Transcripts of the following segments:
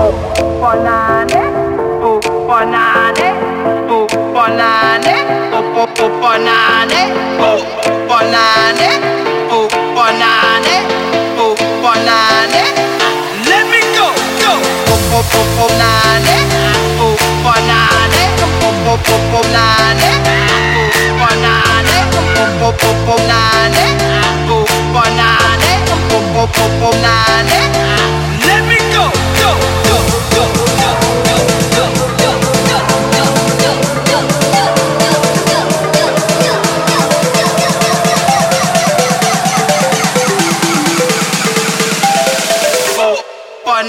Buponane, buponane, buponane, buponane, buponane, buponane, buponane. Let me go, go. Buponane, buponane, buponane, buponane, buponane, buponane, buponane.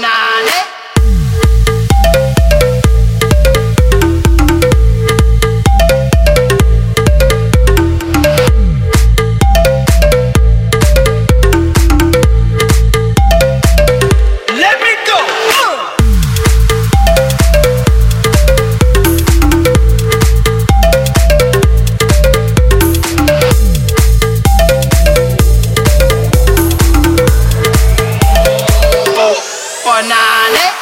banane. for Nani.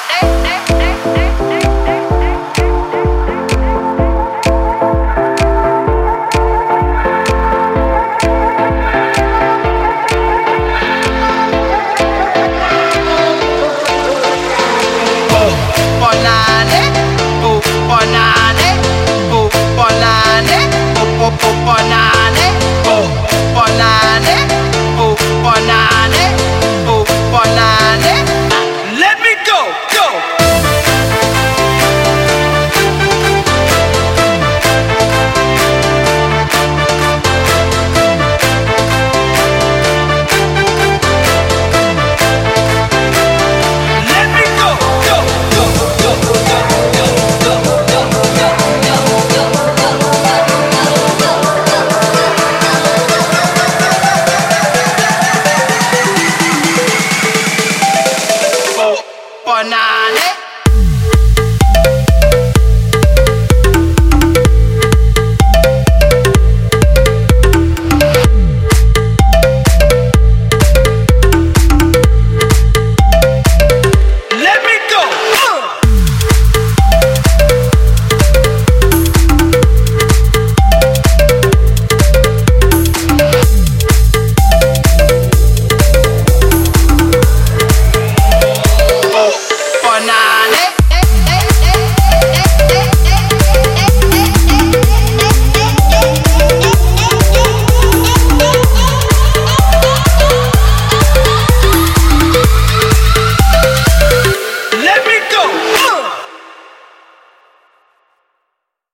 nine.